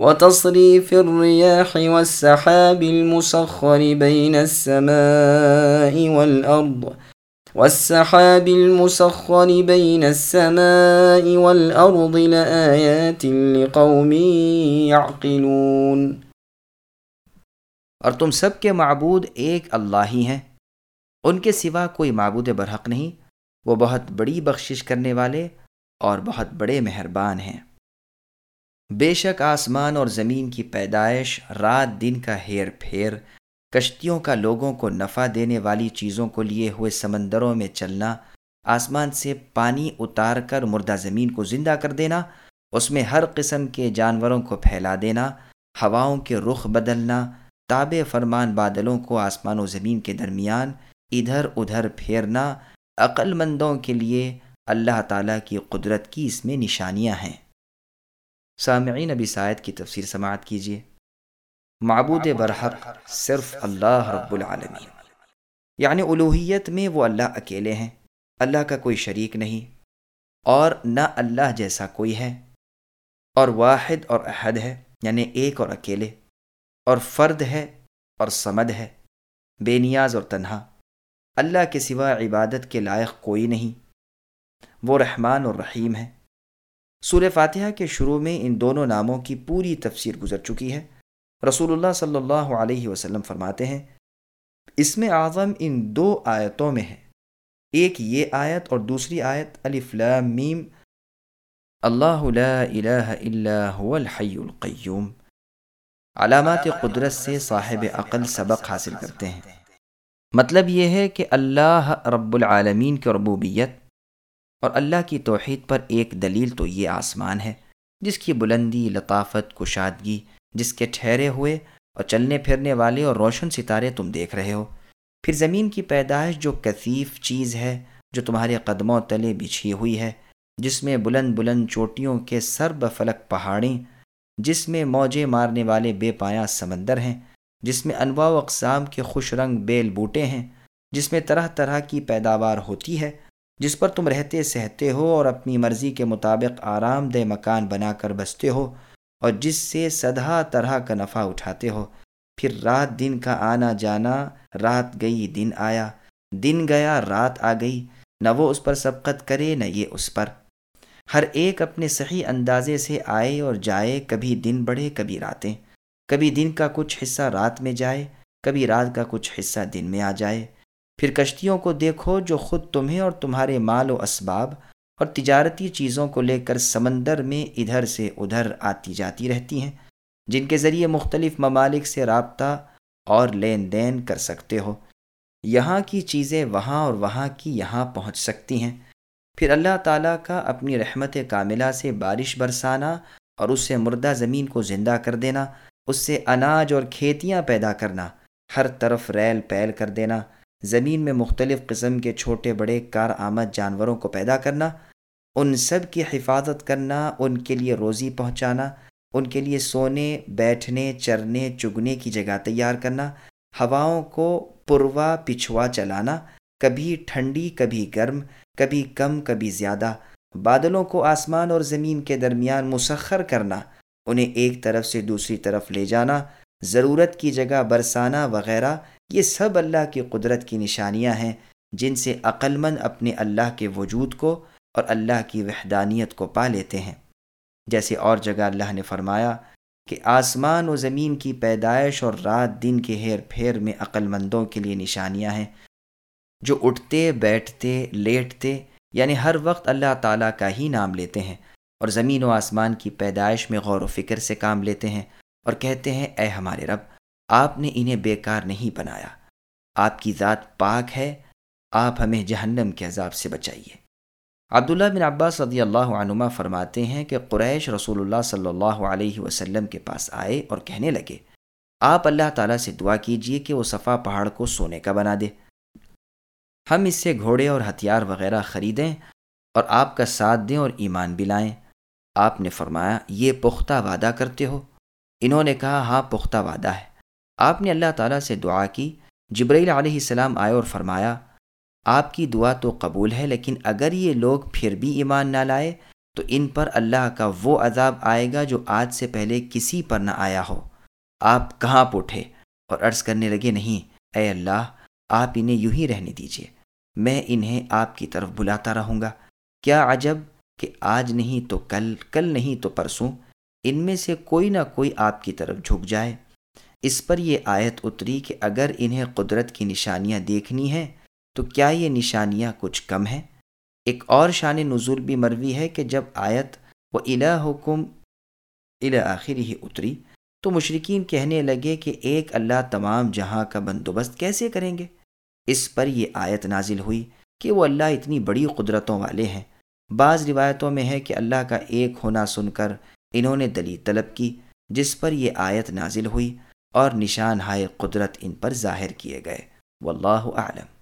وتصريف الرياح والسحاب المسخر بين السماء والأرض، والسحاب المسخر بين السماء والأرض لآيات لقوم يعقلون۔ اور تم سب کے معبود ایک اللہ ہی ہیں۔ ان کے سوا کوئی معبود برحق نہیں۔ وہ بہت بڑی بخشش کرنے والے اور بہت بڑے مہربان ہیں۔ بے شک آسمان اور زمین کی پیدائش رات دن کا ہیر پھیر، کشتیوں کا لوگوں کو نفع دینے والی چیزوں کو لیے ہوئے سمندروں میں چلنا، آسمان سے پانی اتار کر مردہ زمین کو زندہ کر دینا، اس میں ہر قسم کے جانوروں کو پھیلا دینا، ہواؤں کے رخ بدلنا تاب فرمان بادلوں کو آسمان و زمین کے درمیان ادھر ادھر پھیرنا عقل مندوں کے لیے اللہ تعالیٰ کی قدرت کی اس میں نشانیاں ہیں۔ سامعین نبی سائد کی تفسیر سماعت کیجیے۔ معبود برحق صرف اللہ رب العالمین۔ یعنی الوحیت میں وہ اللہ اکیلے ہیں۔ اللہ کا کوئی شریک نہیں۔ اور نہ اللہ جیسا کوئی ہے۔ اور واحد اور احد ہے یعنی ایک اور اکیلے۔ اور فرد ہے اور سمد ہے۔ بے نیاز اور تنہا۔ اللہ کے سوا عبادت کے لائق کوئی نہیں۔ وہ رحمان اور رحیم ہے۔ سور فاتحہ کے شروع میں ان دونوں ناموں کی پوری تفسیر گزر چکی ہے۔ رسول اللہ صلی اللہ علیہ وسلم فرماتے ہیں، اس میں اعظم ان دو آیتوں میں ہے۔ ایک یہ آیت اور دوسری آیت لام میم، اللہ لا الہ الا هو الحی القیوم۔ علامات قدرت سے صاحب عقل سبق حاصل کرتے ہیں۔ مطلب یہ ہے کہ اللہ رب العالمین کی ربوبیت اور اللہ کی توحید پر ایک دلیل تو یہ آسمان ہے، جس کی بلندی، لطافت، کشادگی، جس کے ٹھہرے ہوئے اور چلنے پھرنے والے اور روشن ستارے تم دیکھ رہے ہو۔ پھر زمین کی پیدائش جو کثیف چیز ہے، جو تمہارے قدموں تلے بچھی ہوئی ہے، جس میں بلند بلند چوٹیوں کے سر بفلک پہاڑیں، جس میں موجے مارنے والے بے پایا سمندر ہیں، جس میں انواع و اقسام کے خوش رنگ بیل بوٹے ہیں، جس میں طرح طرح کی پیداوار ہوتی ہے۔ جس پر تم رہتے سہتے ہو اور اپنی مرضی کے مطابق آرام دہ مکان بنا کر بستے ہو اور جس سے سدھا طرح کا نفع اٹھاتے ہو۔ پھر رات دن کا آنا جانا، رات گئی دن آیا، دن گیا رات آ گئی، نہ وہ اس پر سبقت کرے نہ یہ اس پر۔ ہر ایک اپنے صحیح اندازے سے آئے اور جائے، کبھی دن بڑھے، کبھی راتیں۔ کبھی دن کا کچھ حصہ رات میں جائے، کبھی رات کا کچھ حصہ دن میں آ جائے۔ پھر کشتیوں کو دیکھو جو خود تمہیں اور تمہارے مال و اسباب اور تجارتی چیزوں کو لے کر سمندر میں ادھر سے ادھر آتی جاتی رہتی ہیں، جن کے ذریعے مختلف ممالک سے رابطہ اور لین دین کر سکتے ہو۔ یہاں کی چیزیں وہاں اور وہاں کی یہاں پہنچ سکتی ہیں۔ پھر اللہ تعالیٰ کا اپنی رحمت کاملہ سے بارش برسانا اور اس سے مردہ زمین کو زندہ کر دینا، اس سے اناج اور کھیتیاں پیدا کرنا، ہر طرف ریل پیل کر دینا۔ زمین میں مختلف قسم کے چھوٹے بڑے کار آمد جانوروں کو پیدا کرنا، ان سب کی حفاظت کرنا، ان کے لیے روزی پہنچانا، ان کے لیے سونے، بیٹھنے، چرنے، چگنے کی جگہ تیار کرنا، ہواؤں کو پروا، پچھوا چلانا، کبھی ٹھنڈی، کبھی گرم، کبھی کم، کبھی زیادہ، بادلوں کو آسمان اور زمین کے درمیان مسخر کرنا، انہیں ایک طرف سے دوسری طرف لے جانا، ضرورت کی جگہ برسانا وغیرہ۔ یہ سب اللہ کی قدرت کی نشانیاں ہیں جن سے عقل مند اپنے اللہ کے وجود کو اور اللہ کی وحدانیت کو پا لیتے ہیں۔ جیسے اور جگہ اللہ نے فرمایا کہ آسمان و زمین کی پیدائش اور رات دن کے ہیر پھیر میں عقل مندوں کے لیے نشانیاں ہیں جو اٹھتے، بیٹھتے، لیٹتے یعنی ہر وقت اللہ تعالیٰ کا ہی نام لیتے ہیں اور زمین و آسمان کی پیدائش میں غور و فکر سے کام لیتے ہیں اور کہتے ہیں، اے ہمارے رب آپ نے انہیں بیکار نہیں بنایا۔ آپ کی ذات پاک ہے۔ آپ ہمیں جہنم کے عذاب سے بچائیے۔ عبداللہ بن عباس صدی اللہ عنما فرماتے ہیں کہ قریش رسول اللہ صلی اللہ علیہ وسلم کے پاس آئے اور کہنے لگے، آپ اللہ تعالیٰ سے دعا کیجیے کہ وہ صفا پہاڑ کو سونے کا بنا دے۔ ہم اس سے گھوڑے اور ہتھیار وغیرہ خریدیں اور آپ کا ساتھ دیں اور ایمان بھی لائیں۔ آپ نے فرمایا، یہ پختہ وعدہ کرتے ہو۔ انہوں نے کہا ہاں پختہ وعدہ ہے۔ آپ نے اللہ تعالیٰ سے دعا کی، جبرائیل علیہ السلام آئے اور فرمایا، آپ کی دعا تو قبول ہے، لیکن اگر یہ لوگ پھر بھی ایمان نہ لائے، تو ان پر اللہ کا وہ عذاب آئے گا جو آج سے پہلے کسی پر نہ آیا ہو۔ آپ کہاں پوٹھے اور عرض کرنے لگے، نہیں، اے اللہ، آپ انہیں یوں ہی رہنے دیجیے میں انہیں آپ کی طرف بلاتا رہوں گا۔ کیا عجب کہ آج نہیں تو کل کل نہیں تو پرسوں، ان میں سے کوئی نہ کوئی آپ کی طرف جھک جائے۔ اس پر یہ آیت اتری کہ اگر انہیں قدرت کی نشانیاں دیکھنی ہیں، تو کیا یہ نشانیاں کچھ کم ہیں؟ ایک اور شان نزول بھی مروی ہے کہ جب آیت و الا حکم آخر ہی اتری، تو مشرقین کہنے لگے کہ ایک اللہ تمام جہاں کا بندوبست کیسے کریں گے؟ اس پر یہ آیت نازل ہوئی کہ وہ اللہ اتنی بڑی قدرتوں والے ہیں۔ بعض روایتوں میں ہے کہ اللہ کا ایک ہونا سن کر انہوں نے دلی طلب کی، جس پر یہ آیت نازل ہوئی۔ اور نشان ہائے قدرت ان پر ظاہر کیے گئے۔ واللہ اعلم۔